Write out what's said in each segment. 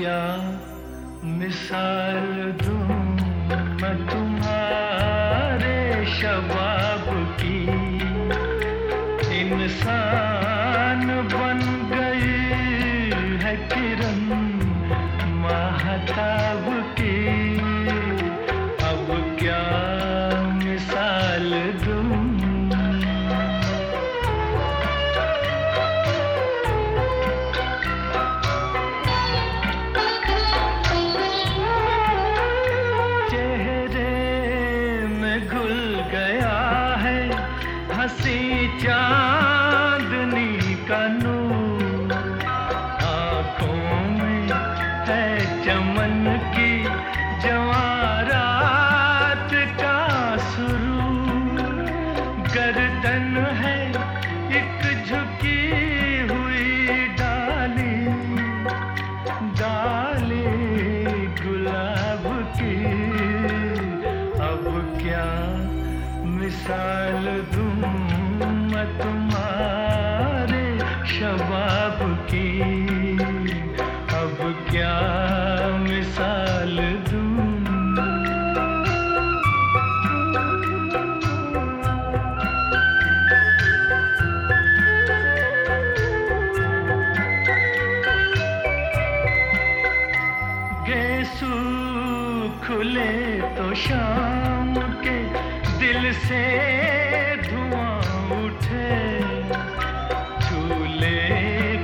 क्या मिसाल दूँ मैं तुम्हारे शबाब की? इंसान बन हँसी चांदनी का आँखों में है चमन की जवारात का सुरूर। गर्दन है एक झुकी हुई डाली। मिसाल दूँ तुम्हारे शबाब की। अब क्या मिसाल दूँ? खुले तो शाम से धुआँ उठे झूले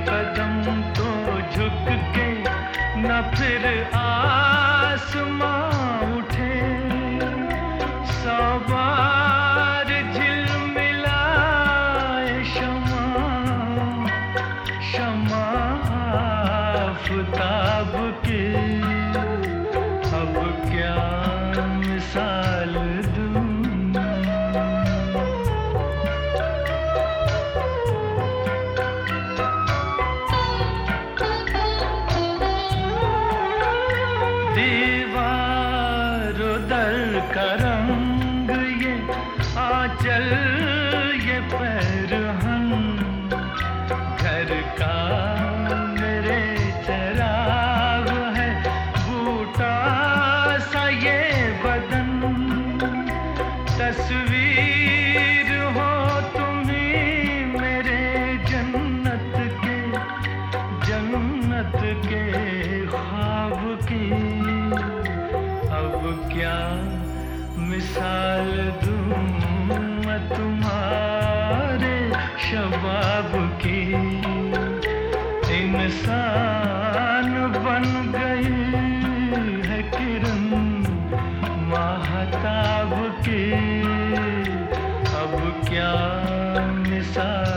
कदम तो झुक के न फिर आसमां उठे। सौ बार झिलमिलाए शमा शमा आफताब की। दीवार दर क्या मिसाल दूँ मैं तुम्हारे शबाब की? इंसान बन गई है किरण महताब की। अब क्या मिसाल